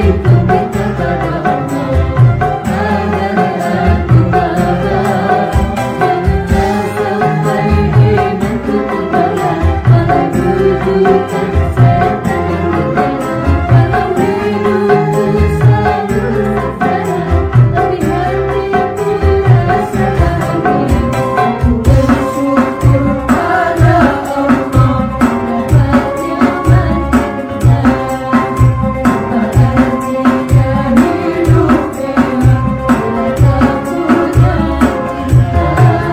you.